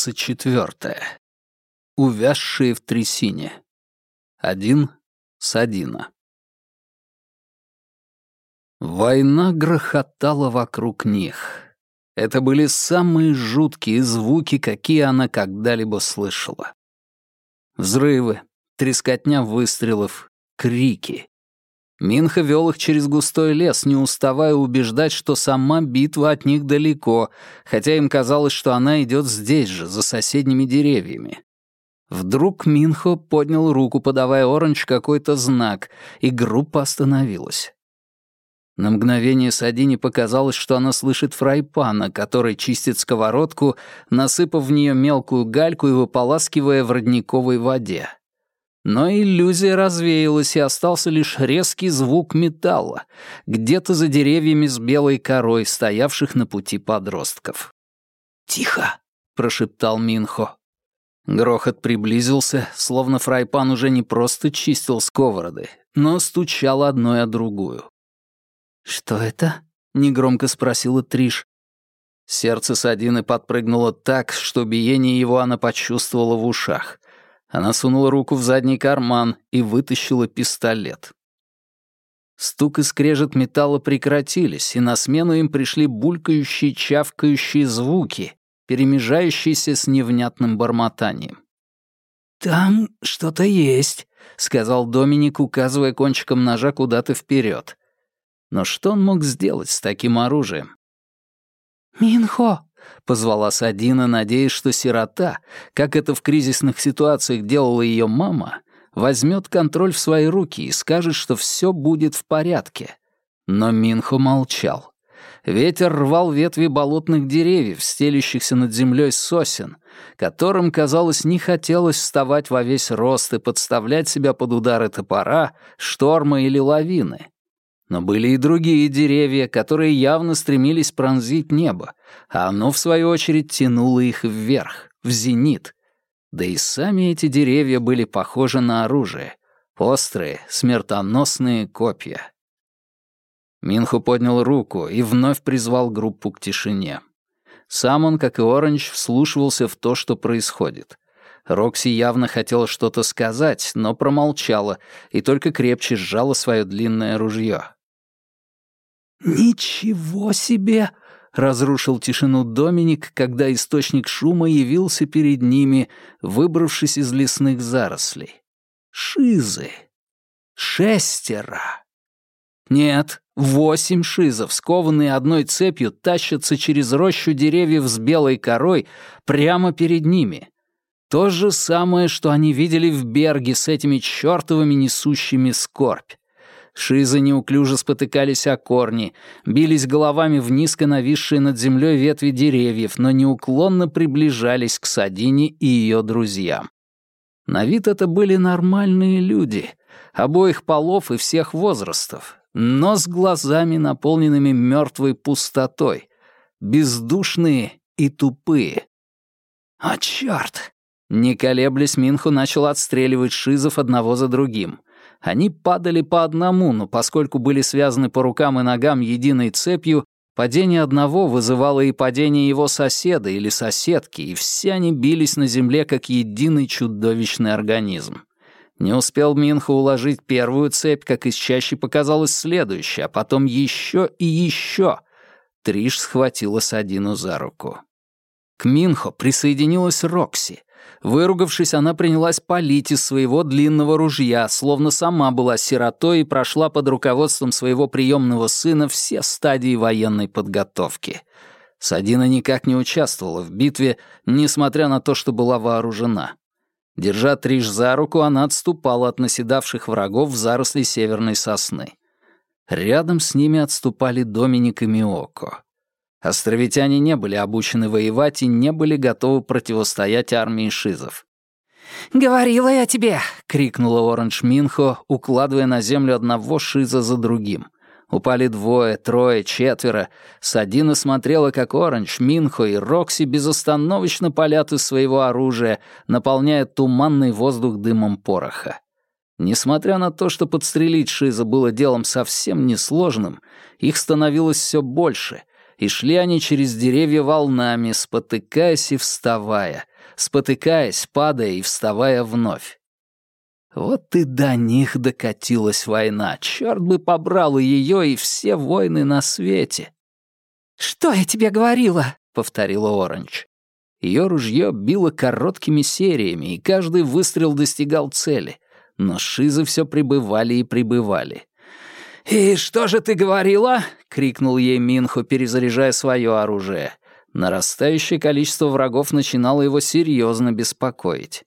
двадцать четвертое. Увязшие в трясине. Один Садина. Война грохотала вокруг них. Это были самые жуткие звуки, какие она когда-либо слышала. Взрывы, трескотня выстрелов, крики. Минха вел их через густой лес, не уставая убеждать, что сама битва от них далеко, хотя им казалось, что она идет здесь же, за соседними деревьями. Вдруг Минхо поднял руку, подавая Оранж какой-то знак, и группа остановилась. На мгновение Садине показалось, что она слышит фрайпана, который чистит сковородку, насыпав в нее мелкую гальку и выполаскивая в родниковой воде. Но иллюзия развеялась, и остался лишь резкий звук металла, где-то за деревьями с белой корой, стоявших на пути подростков. «Тихо!» — прошептал Минхо. Грохот приблизился, словно фрайпан уже не просто чистил сковороды, но стучал одной о другую. «Что это?» — негромко спросила Триш. Сердце Садины подпрыгнуло так, что биение его она почувствовала в ушах. Она сунула руку в задний карман и вытащила пистолет. Стук и скрежет металла прекратились, и на смену им пришли булькающие, чавкающие звуки, перемежающиеся с невнятным бормотанием. «Там что-то есть», — сказал Доминик, указывая кончиком ножа куда-то вперед. Но что он мог сделать с таким оружием? «Минхо!» — позвала Садина, надеясь, что сирота, как это в кризисных ситуациях делала ее мама, возьмет контроль в свои руки и скажет, что все будет в порядке. Но Минхо молчал. Ветер рвал ветви болотных деревьев, стелющихся над землей сосен, которым, казалось, не хотелось вставать во весь рост и подставлять себя под удары топора, шторма или лавины. Но были и другие деревья, которые явно стремились пронзить небо, а оно, в свою очередь, тянуло их вверх, в зенит. Да и сами эти деревья были похожи на оружие. Острые, смертоносные копья. Минху поднял руку и вновь призвал группу к тишине. Сам он, как и Оранж, вслушивался в то, что происходит. Рокси явно хотела что-то сказать, но промолчала и только крепче сжала свое длинное ружье. «Ничего себе!» — разрушил тишину Доминик, когда источник шума явился перед ними, выбравшись из лесных зарослей. «Шизы! Шестеро!» Нет, восемь шизов, скованные одной цепью, тащатся через рощу деревьев с белой корой прямо перед ними. То же самое, что они видели в Берге с этими чертовыми несущими скорбь. Шизы неуклюже спотыкались о корни, бились головами в низко нависшие над землей ветви деревьев, но неуклонно приближались к Садине и ее друзьям. На вид это были нормальные люди, обоих полов и всех возрастов, но с глазами, наполненными мертвой пустотой, бездушные и тупые. «О, черт!» Не колеблясь, Минху начал отстреливать шизов одного за другим — они падали по одному, но поскольку были связаны по рукам и ногам единой цепью, падение одного вызывало и падение его соседа или соседки, и все они бились на земле как единый чудовищный организм. Не успел Минха уложить первую цепь, как из чаще показалась следующая, а потом еще и еще. Триш схватила Садину за руку. К Минхо присоединилась Рокси. Выругавшись, она принялась палить из своего длинного ружья, словно сама была сиротой и прошла под руководством своего приемного сына все стадии военной подготовки. Садина никак не участвовала в битве, несмотря на то, что была вооружена. Держа Триш за руку, она отступала от наседавших врагов в заросли северной сосны. Рядом с ними отступали Доминик и Миоко. Островитяне не были обучены воевать и не были готовы противостоять армии шизов. «Говорила я тебе!» — крикнула Оранж Минхо, укладывая на землю одного шиза за другим. Упали двое, трое, четверо. Садина смотрела, как Оранж, Минхо и Рокси безостановочно палят из своего оружия, наполняя туманный воздух дымом пороха. Несмотря на то, что подстрелить Шиза было делом совсем несложным, их становилось все больше, и шли они через деревья волнами, спотыкаясь и вставая, спотыкаясь, падая и вставая вновь. Вот и до них докатилась война. Черт бы побрал и ее, и все войны на свете. «Что я тебе говорила?» — повторила Оранж. Ее ружье било короткими сериями, и каждый выстрел достигал цели. Но шизы все прибывали и прибывали. «И что же ты говорила?» — крикнул ей Минхо, перезаряжая свое оружие. Нарастающее количество врагов начинало его серьезно беспокоить.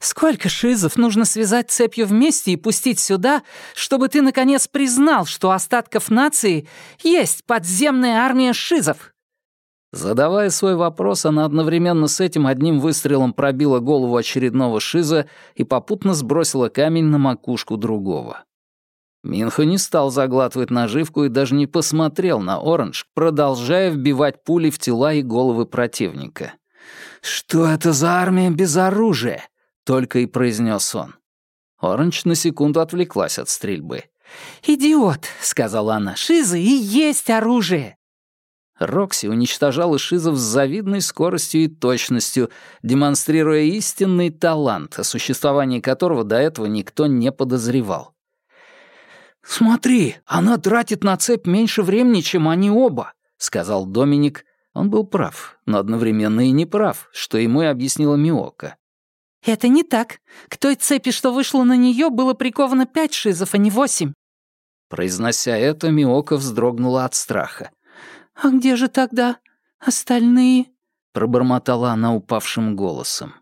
«Сколько шизов нужно связать цепью вместе и пустить сюда, чтобы ты, наконец, признал, что остатков нации есть подземная армия шизов?» Задавая свой вопрос, она одновременно с этим одним выстрелом пробила голову очередного шиза и попутно сбросила камень на макушку другого. Минхо не стал заглатывать наживку и даже не посмотрел на Оранж, продолжая вбивать пули в тела и головы противника. «Что это за армия без оружия?» — только и произнес он. Оранж на секунду отвлеклась от стрельбы. «Идиот», — сказала она, — «шизы и есть оружие». Рокси уничтожала шизов с завидной скоростью и точностью, демонстрируя истинный талант, о существовании которого до этого никто не подозревал. «Смотри, она тратит на цепь меньше времени, чем они оба», — сказал Доминик. Он был прав, но одновременно и не прав, что ему и объяснила Миока. «Это не так. К той цепи, что вышло на нее, было приковано пять шизов, а не восемь». Произнося это, Миока вздрогнула от страха. «А где же тогда остальные?» — пробормотала она упавшим голосом.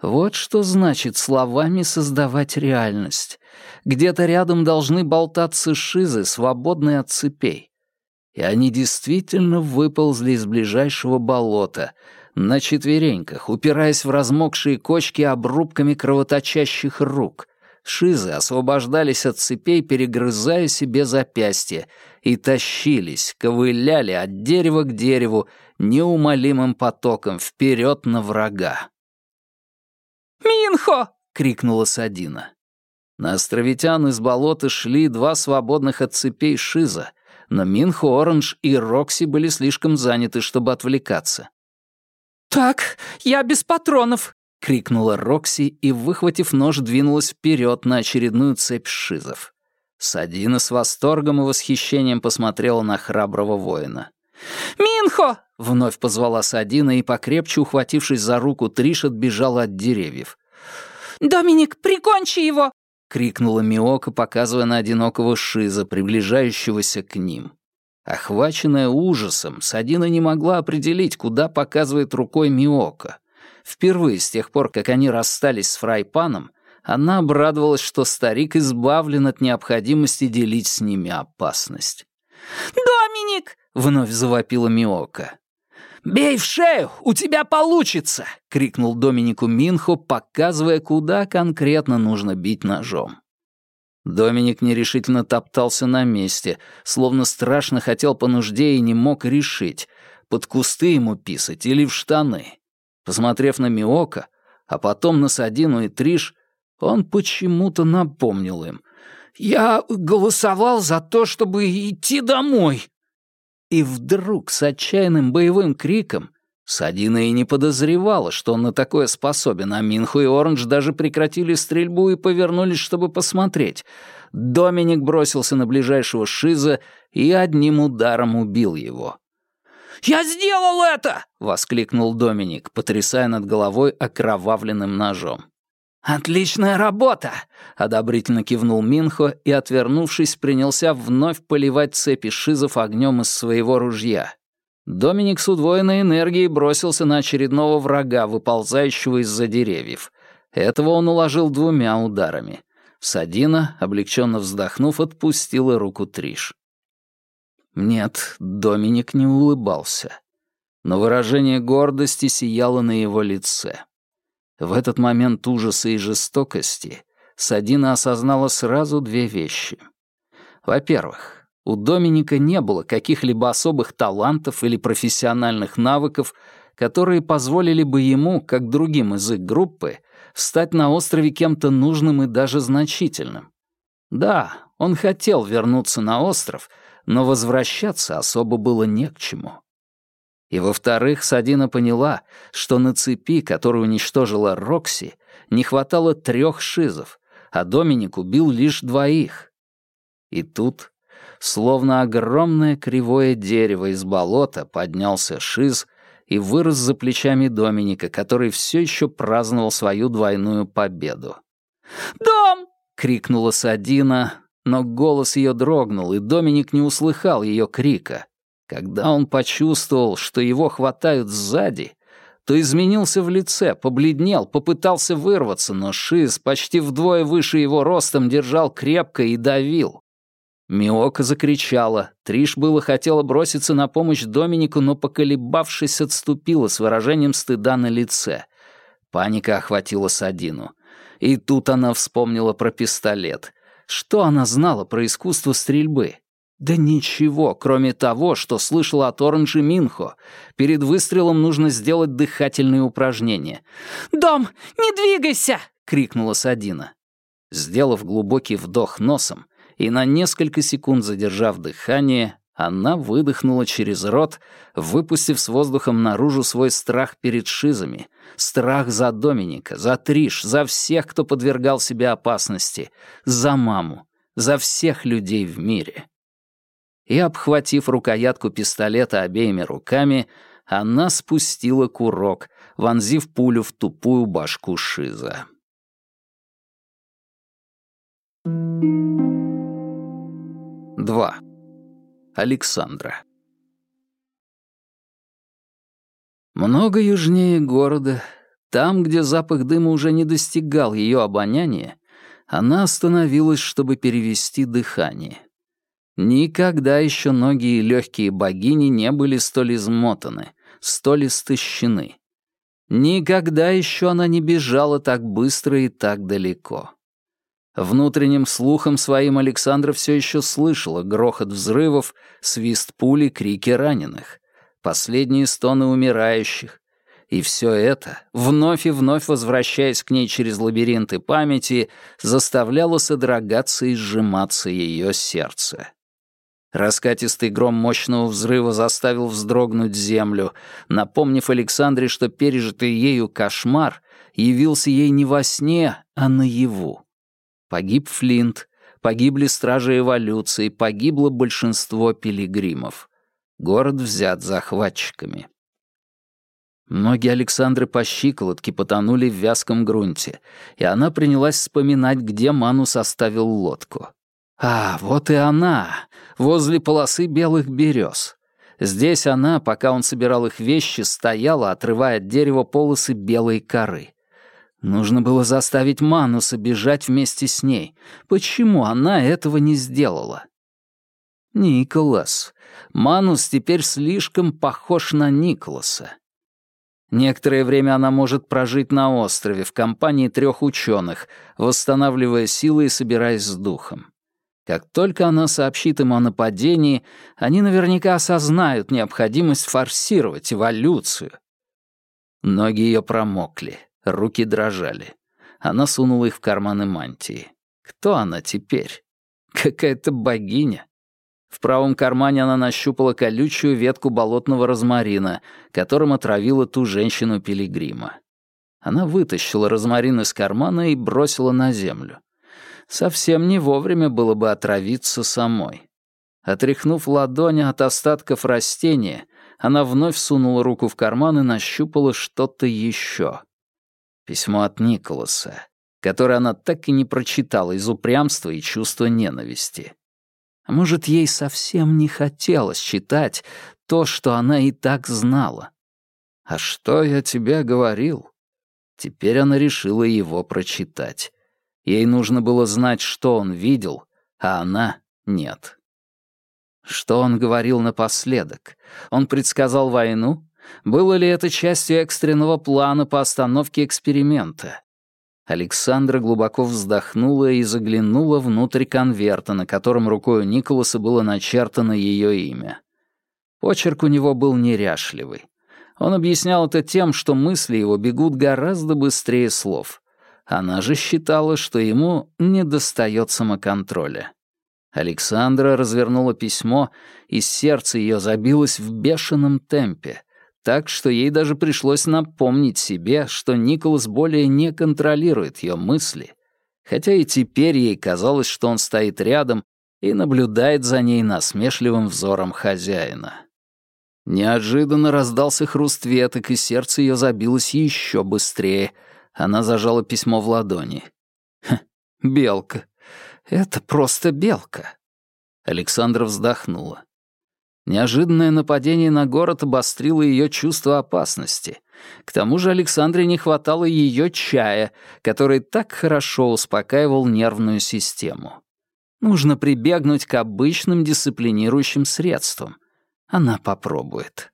Вот что значит словами создавать реальность. Где-то рядом должны болтаться шизы, свободные от цепей. И они действительно выползли из ближайшего болота, на четвереньках, упираясь в размокшие кочки обрубками кровоточащих рук. Шизы освобождались от цепей, перегрызая себе запястья, и тащились, ковыляли от дерева к дереву неумолимым потоком вперед на врага. «Минхо!» — крикнула Садина. На островитян из болота шли два свободных от цепей Шиза, но Минхо, Оранж и Рокси были слишком заняты, чтобы отвлекаться. «Так, я без патронов!» — крикнула Рокси и, выхватив нож, двинулась вперед на очередную цепь шизов. Садина с восторгом и восхищением посмотрела на храброго воина. «Минхо!» — вновь позвала Садина и, покрепче ухватившись за руку, Триш отбежала от деревьев. «Доминик, прикончи его!» — крикнула Миока, показывая на одинокого Шиза, приближающегося к ним. Охваченная ужасом, Садина не могла определить, куда показывает рукой Миока. Впервые с тех пор, как они расстались с Фрайпаном, она обрадовалась, что старик избавлен от необходимости делить с ними опасность. «Доминик!» — вновь завопила Миока. «Бей в шею! У тебя получится!» — крикнул Доминику Минхо, показывая, куда конкретно нужно бить ножом. Доминик нерешительно топтался на месте, словно страшно хотел по нужде и не мог решить, под кусты ему писать или в штаны. Посмотрев на Миока, а потом на Садину и Триш, он почему-то напомнил им. «Я голосовал за то, чтобы идти домой!» И вдруг с отчаянным боевым криком Садина и не подозревала, что он на такое способен, а Минху и Оранж даже прекратили стрельбу и повернулись, чтобы посмотреть. Доминик бросился на ближайшего Шиза и одним ударом убил его. «Я сделал это!» — воскликнул Доминик, потрясая над головой окровавленным ножом. «Отличная работа!» — одобрительно кивнул Минхо и, отвернувшись, принялся вновь поливать цепи шизов огнем из своего ружья. Доминик с удвоенной энергией бросился на очередного врага, выползающего из-за деревьев. Этого он уложил двумя ударами. Садина, облегченно вздохнув, отпустила руку Триш. Нет, Доминик не улыбался. Но выражение гордости сияло на его лице. В этот момент ужаса и жестокости Садина осознала сразу две вещи. Во-первых, у Доминика не было каких-либо особых талантов или профессиональных навыков, которые позволили бы ему, как другим из их группы, стать на острове кем-то нужным и даже значительным. Да, он хотел вернуться на остров, но возвращаться особо было не к чему. И во-вторых, Садина поняла, что на цепи, которую уничтожила Рокси, не хватало трех шизов, а Доминик убил лишь двоих. И тут, словно огромное кривое дерево из болота, поднялся шиз и вырос за плечами Доминика, который все еще праздновал свою двойную победу. «Дом!» — крикнула Садина, но голос ее дрогнул, и Доминик не услыхал ее крика. Когда он почувствовал, что его хватают сзади, то изменился в лице, побледнел, попытался вырваться, но Шиз почти вдвое выше его ростом держал крепко и давил. Миока закричала. Триш было хотела броситься на помощь Доминику, но, поколебавшись, отступила с выражением стыда на лице. Паника охватила Садину. И тут она вспомнила про пистолет. Что она знала про искусство стрельбы? Да ничего, кроме того, что слышала от Оранжи Минхо. Перед выстрелом нужно сделать дыхательные упражнения. «Дом, не двигайся!» — крикнула Садина. Сделав глубокий вдох носом и на несколько секунд задержав дыхание, она выдохнула через рот, выпустив с воздухом наружу свой страх перед шизами, страх за Доминика, за Триш, за всех, кто подвергал себе опасности, за маму, за всех людей в мире. И, обхватив рукоятку пистолета обеими руками, она спустила курок, вонзив пулю в тупую башку Шиза. Два. Александра. Много южнее города, там, где запах дыма уже не достигал ее обоняния, она остановилась, чтобы перевести дыхание. Никогда еще ноги и легкие богини не были столь измотаны, столь истощены. Никогда еще она не бежала так быстро и так далеко. Внутренним слухом своим Александра все еще слышала грохот взрывов, свист пули, крики раненых, последние стоны умирающих. И все это, вновь и вновь возвращаясь к ней через лабиринты памяти, заставляло содрогаться и сжиматься ее сердце. Раскатистый гром мощного взрыва заставил вздрогнуть землю, напомнив Александре, что пережитый ею кошмар явился ей не во сне, а наяву. Погиб Флинт, погибли стражи эволюции, погибло большинство пилигримов. Город взят захватчиками. Ноги Александры по щиколотке потонули в вязком грунте, и она принялась вспоминать, где Манус оставил лодку. А, вот и она, возле полосы белых берез. Здесь она, пока он собирал их вещи, стояла, отрывая от дерева полосы белой коры. Нужно было заставить Мануса бежать вместе с ней. Почему она этого не сделала? Николас. Манус теперь слишком похож на Николаса. Некоторое время она может прожить на острове в компании трех ученых, восстанавливая силы и собираясь с духом. Как только она сообщит им о нападении, они наверняка осознают необходимость форсировать эволюцию. Ноги ее промокли. Руки дрожали. Она сунула их в карманы мантии. Кто она теперь? Какая-то богиня. В правом кармане она нащупала колючую ветку болотного розмарина, которым отравила ту женщину-пилигрима. Она вытащила розмарин из кармана и бросила на землю. Совсем не вовремя было бы отравиться самой. Отряхнув ладони от остатков растения, она вновь сунула руку в карман и нащупала что-то еще. Письмо от Николаса, которое она так и не прочитала из упрямства и чувства ненависти. Может, ей совсем не хотелось читать то, что она и так знала. «А что я тебе говорил?» Теперь она решила его прочитать. Ей нужно было знать, что он видел, а она — нет. Что он говорил напоследок? Он предсказал войну? Было ли это частью экстренного плана по остановке эксперимента? Александра глубоко вздохнула и заглянула внутрь конверта, на котором рукой Николаса было начертано ее имя. Почерк у него был неряшливый. Он объяснял это тем, что мысли его бегут гораздо быстрее слов. Она же считала, что ему недостает самоконтроля. Александра развернула письмо, и сердце ее забилось в бешеном темпе — так что ей даже пришлось напомнить себе, что Николас более не контролирует ее мысли, хотя и теперь ей казалось, что он стоит рядом и наблюдает за ней насмешливым взором хозяина. Неожиданно раздался хруст веток, и сердце ее забилось еще быстрее. Она зажала письмо в ладони. Ха, белка. Это просто белка. Александра вздохнула. Неожиданное нападение на город обострило ее чувство опасности. К тому же Александре не хватало ее чая, который так хорошо успокаивал нервную систему. Нужно прибегнуть к обычным дисциплинирующим средствам. Она попробует.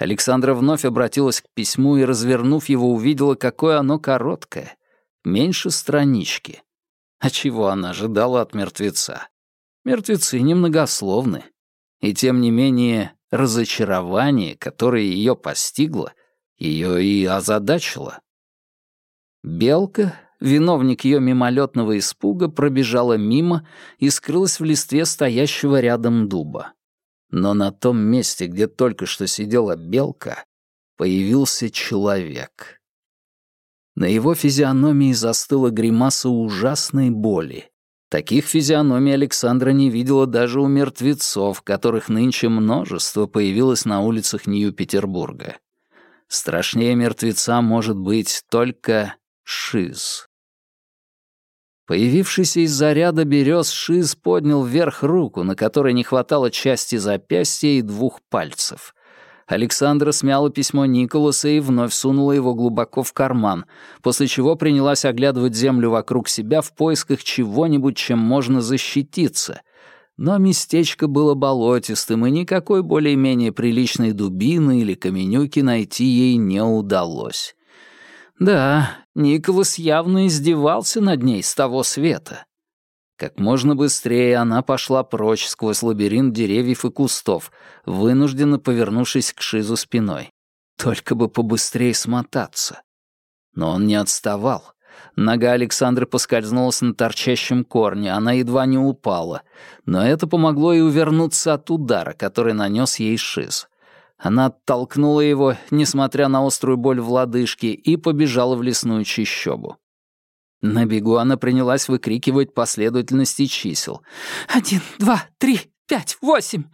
Александра вновь обратилась к письму и, развернув его, увидела, какое оно короткое. Меньше странички. А чего она ожидала от мертвеца? Мертвецы немногословны. И тем не менее, разочарование, которое ее постигло, ее и озадачило. Белка, виновник ее мимолетного испуга, пробежала мимо и скрылась в листве стоящего рядом дуба. Но на том месте, где только что сидела белка, появился человек. На его физиономии застыла гримаса ужасной боли. Таких физиономий Александра не видела даже у мертвецов, которых нынче множество появилось на улицах Нью-Петербурга. Страшнее мертвеца может быть только Шиз. Появившийся из заряда берез Шиз поднял вверх руку, на которой не хватало части запястья и двух пальцев. Александра смяла письмо Николаса и вновь сунула его глубоко в карман, после чего принялась оглядывать землю вокруг себя в поисках чего-нибудь, чем можно защититься. Но местечко было болотистым, и никакой более-менее приличной дубины или каменюки найти ей не удалось. Да, Николас явно издевался над ней с того света. Как можно быстрее она пошла прочь сквозь лабиринт деревьев и кустов, вынужденно повернувшись к Шизу спиной. Только бы побыстрее смотаться. Но он не отставал. Нога Александры поскользнулась на торчащем корне, она едва не упала. Но это помогло ей увернуться от удара, который нанес ей Шиз. Она оттолкнула его, несмотря на острую боль в лодыжке, и побежала в лесную чащобу. На бегу она принялась выкрикивать последовательности чисел. «Один, два, три, пять, восемь!»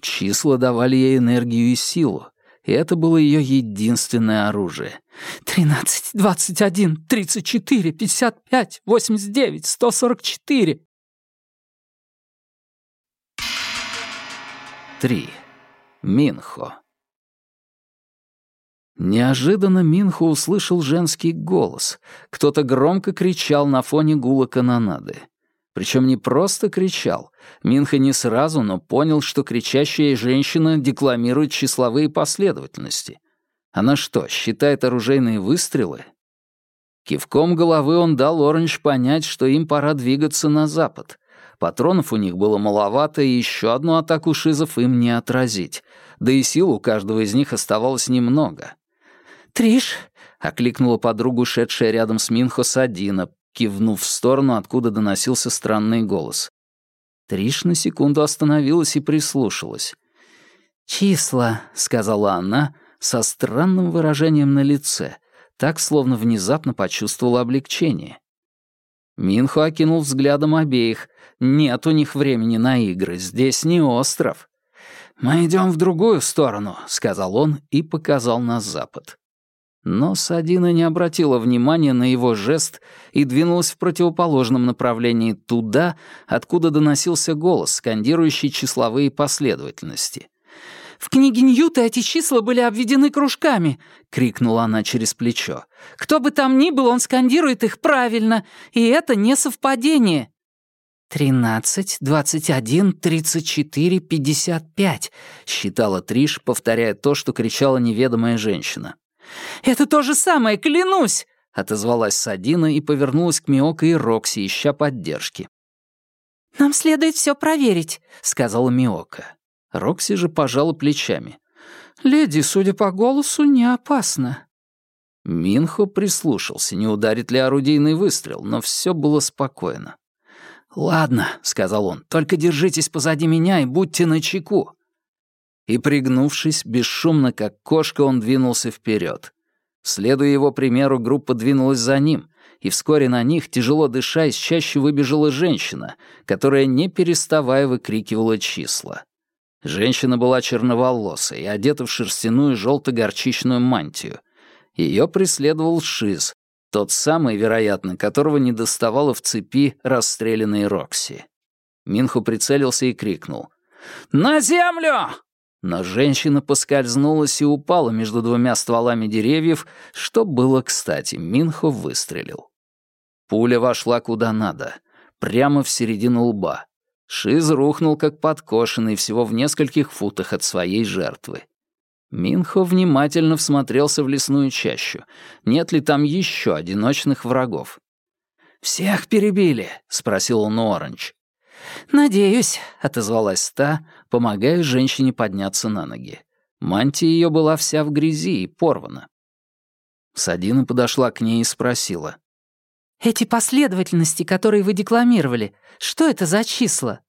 Числа давали ей энергию и силу, и это было ее единственное оружие. «Тринадцать, двадцать один, тридцать четыре, пятьдесят пять, восемьдесят девять, сто сорок четыре!» Три. Минхо. Неожиданно Минхо услышал женский голос. Кто-то громко кричал на фоне гула канонады. Причем не просто кричал. Минха не сразу, но понял, что кричащая женщина декламирует числовые последовательности. Она что, считает оружейные выстрелы? Кивком головы он дал Оранж понять, что им пора двигаться на запад. Патронов у них было маловато, и еще одну атаку шизов им не отразить. Да и сил у каждого из них оставалось немного. «Триш!» — окликнула подругу, шедшая рядом с Минхо Садина, кивнув в сторону, откуда доносился странный голос. Триш на секунду остановилась и прислушалась. «Числа», — сказала она, со странным выражением на лице, так, словно внезапно почувствовала облегчение. Минхо окинул взглядом обеих. Нет у них времени на игры, здесь не остров. «Мы идем в другую сторону», — сказал он и показал на запад. Но Садина не обратила внимания на его жест и двинулась в противоположном направлении туда, откуда доносился голос, скандирующий числовые последовательности. «В книге Ньюта эти числа были обведены кружками!» — крикнула она через плечо. «Кто бы там ни был, он скандирует их правильно, и это не совпадение!» «Тринадцать, двадцать один, тридцать четыре, пятьдесят пять», — считала Триш, повторяя то, что кричала неведомая женщина. «Это то же самое, клянусь!» — отозвалась Садина и повернулась к Миоко и Рокси, ища поддержки. «Нам следует все проверить», — сказала Миока. Рокси же пожала плечами. «Леди, судя по голосу, не опасно». Минхо прислушался, не ударит ли орудийный выстрел, но все было спокойно. «Ладно», — сказал он, — «только держитесь позади меня и будьте начеку». И, пригнувшись, бесшумно, как кошка, он двинулся вперед. Следуя его примеру, группа двинулась за ним, и вскоре на них, тяжело дыша, из чаще выбежала женщина, которая, не переставая, выкрикивала числа. Женщина была черноволосой и одета в шерстяную желто-горчичную мантию. Ее преследовал Шиз, тот самый, вероятно, которого не доставало в цепи расстрелянной Рокси. Минху прицелился и крикнул. «На землю!» Но женщина поскользнулась и упала между двумя стволами деревьев, что было кстати. Минхо выстрелил. Пуля вошла куда надо, прямо в середину лба. Шиз рухнул как подкошенный всего в нескольких футах от своей жертвы. Минхо внимательно всмотрелся в лесную чащу. Нет ли там еще одиночных врагов? «Всех перебили?» — спросил он Оранж. «Надеюсь», — отозвалась та, помогая женщине подняться на ноги. Мантия ее была вся в грязи и порвана. Садина подошла к ней и спросила. «Эти последовательности, которые вы декламировали, что это за числа?»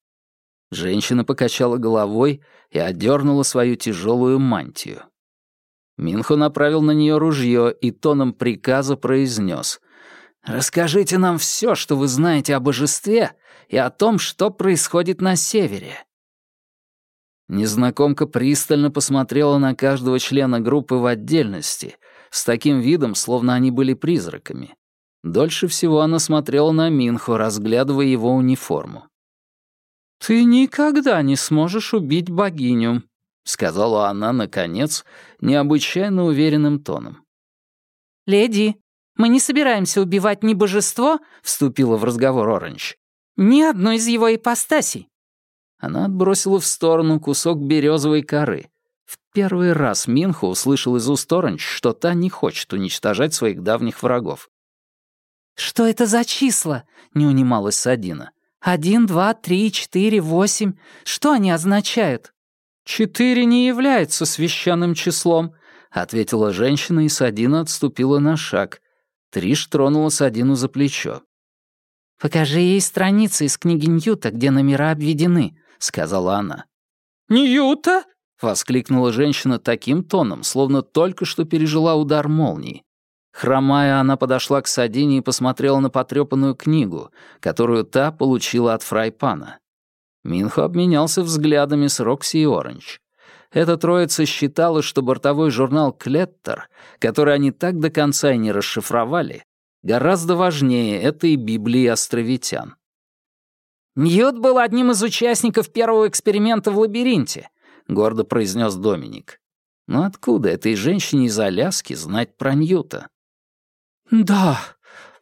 Женщина покачала головой и отдернула свою тяжелую мантию. Минхо направил на нее ружье и тоном приказа произнес: «Расскажите нам все, что вы знаете о божестве и о том, что происходит на севере». Незнакомка пристально посмотрела на каждого члена группы в отдельности, с таким видом, словно они были призраками. Дольше всего она смотрела на Минхо, разглядывая его униформу. «Ты никогда не сможешь убить богиню», — сказала она, наконец, необычайно уверенным тоном. «Леди, мы не собираемся убивать ни божество», — вступила в разговор Оранж, «ни одну из его ипостасей». Она отбросила в сторону кусок березовой коры. В первый раз Минху услышал из уст Оранж, что та не хочет уничтожать своих давних врагов. «Что это за числа?» — не унималась Садина. «Один, два, три, четыре, восемь. Что они означают?» «Четыре не является священным числом», — ответила женщина, и Садина отступила на шаг. Триш тронула Садину за плечо. «Покажи ей страницы из книги Ньюта, где номера обведены», — сказала она. «Ньюта?» — воскликнула женщина таким тоном, словно только что пережила удар молнии. Хромая, она подошла к Садине и посмотрела на потрепанную книгу, которую та получила от фрайпана. Минхо обменялся взглядами с Рокси и Оранж. Эта троица считала, что бортовой журнал «Клеттер», который они так до конца и не расшифровали, гораздо важнее этой Библии островитян. «Ньют был одним из участников первого эксперимента в лабиринте», — гордо произнес Доминик. Но откуда этой женщине из Аляски знать про Ньюта? «Да,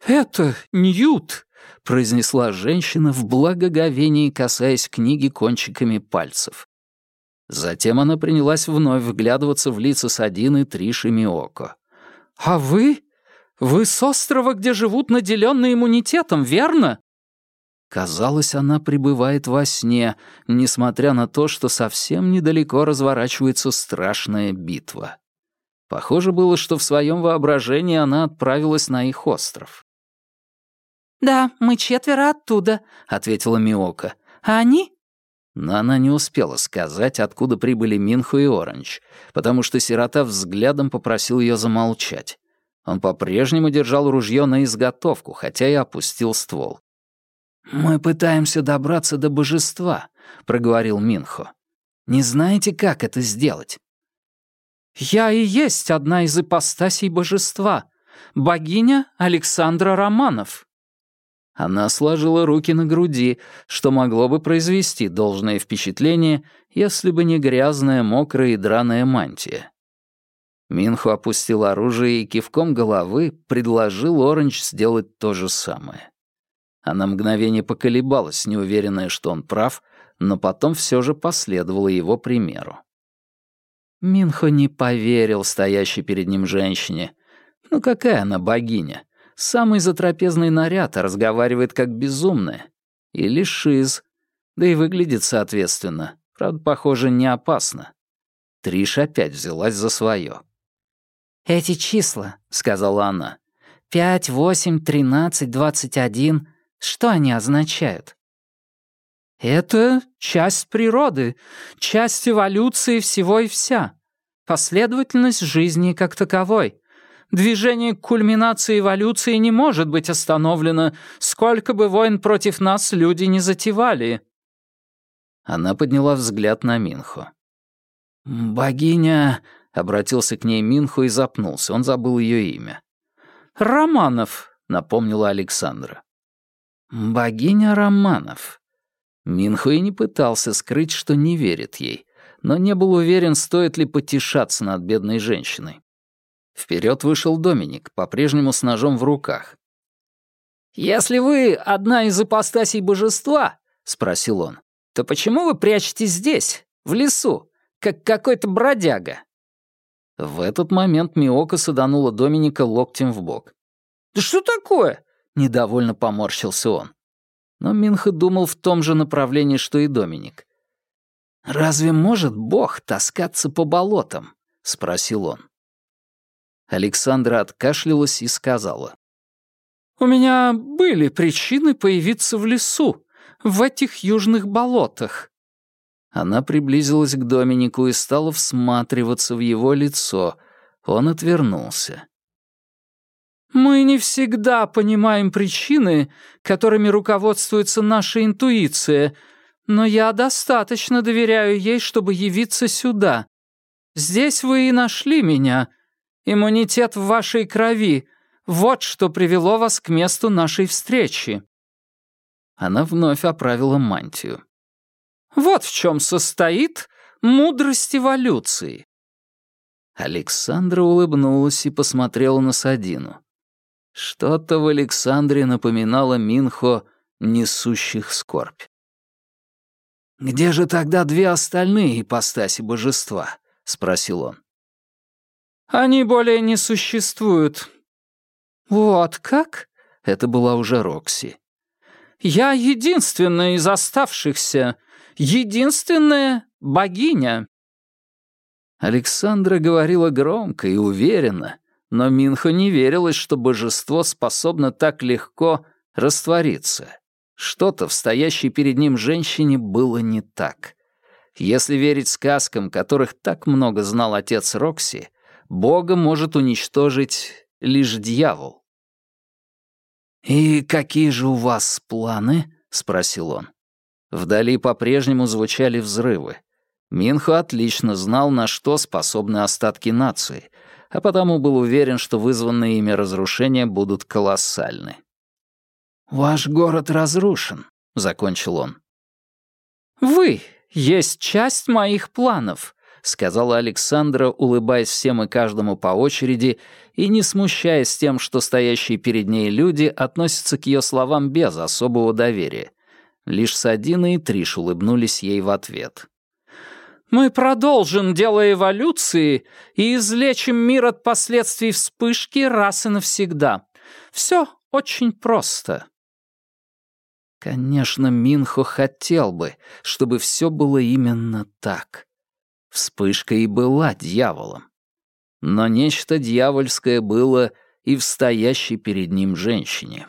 это Ньют», — произнесла женщина в благоговении, касаясь книги кончиками пальцев. Затем она принялась вновь вглядываться в лица Садины, Триш и Миоко. «А вы? Вы с острова, где живут наделенные иммунитетом, верно?» Казалось, она пребывает во сне, несмотря на то, что совсем недалеко разворачивается страшная битва. Похоже было, что в своем воображении она отправилась на их остров. «Да, мы четверо оттуда», — ответила Миока. «А они?» Но она не успела сказать, откуда прибыли Минху и Оранж, потому что сирота взглядом попросил ее замолчать. Он по-прежнему держал ружье на изготовку, хотя и опустил ствол. «Мы пытаемся добраться до божества», — проговорил Минхо. «Не знаете, как это сделать?» «Я и есть одна из ипостасей божества, богиня Александра Романов». Она сложила руки на груди, что могло бы произвести должное впечатление, если бы не грязная, мокрая и драная мантия. Минху опустил оружие и кивком головы предложил Оранж сделать то же самое. Она мгновение поколебалась, неуверенная, что он прав, но потом все же последовала его примеру. Минхо не поверил стоящей перед ним женщине. Ну какая она богиня? Самый затрапезный наряд, а разговаривает как безумная. Или шиз. Да и выглядит соответственно. Правда, похоже, не опасно. Триш опять взялась за свое. «Эти числа», — сказала она. «Пять, восемь, тринадцать, двадцать один. Что они означают?» Это часть природы, часть эволюции всего и вся. Последовательность жизни как таковой. Движение к кульминации эволюции не может быть остановлено, сколько бы войн против нас люди не затевали». Она подняла взгляд на Минху. «Богиня...» — обратился к ней Минху и запнулся, он забыл ее имя. «Романов», — напомнила Александра. «Богиня Романов». Минху и не пытался скрыть, что не верит ей, но не был уверен, стоит ли потешаться над бедной женщиной. Вперед вышел Доминик, по-прежнему с ножом в руках. «Если вы одна из ипостасей божества, — спросил он, — то почему вы прячетесь здесь, в лесу, как какой-то бродяга?» В этот момент Миока саданула Доминика локтем в бок. «Да что такое?» — недовольно поморщился он. Но Минха думал в том же направлении, что и Доминик. «Разве может Бог таскаться по болотам?» — спросил он. Александра откашлялась и сказала. «У меня были причины появиться в лесу, в этих южных болотах». Она приблизилась к Доминику и стала всматриваться в его лицо. Он отвернулся. «Мы не всегда понимаем причины, которыми руководствуется наша интуиция, но я достаточно доверяю ей, чтобы явиться сюда. Здесь вы и нашли меня, Иммунитет в вашей крови. Вот что привело вас к месту нашей встречи». Она вновь оправила мантию. «Вот в чем состоит мудрость эволюции». Александра улыбнулась и посмотрела на Садину. Что-то в Александре напоминало Минхо, несущих скорбь. «Где же тогда две остальные ипостаси божества?» — спросил он. Они более не существуют». «Вот как?» — это была уже Рокси. «Я единственная из оставшихся, единственная богиня». Александра говорила громко и уверенно, но Минхо не верилось, что божество способно так легко раствориться. Что-то в стоящей перед ним женщине было не так. Если верить сказкам, которых так много знал отец Рокси, Бога может уничтожить лишь дьявол. «И какие же у вас планы?» — спросил он. Вдали по-прежнему звучали взрывы. Минхо отлично знал, на что способны остатки нации, а потому был уверен, что вызванные ими разрушения будут колоссальны. «Ваш город разрушен», — закончил он. «Вы есть часть моих планов», сказала Александра, улыбаясь всем и каждому по очереди и не смущаясь тем, что стоящие перед ней люди относятся к ее словам без особого доверия. Лишь Садина и Триш улыбнулись ей в ответ. «Мы продолжим дело эволюции и излечим мир от последствий вспышки раз и навсегда. Все очень просто». Конечно, Минхо хотел бы, чтобы все было именно так. Вспышка и была дьяволом. Но нечто дьявольское было и в стоящей перед ним женщине.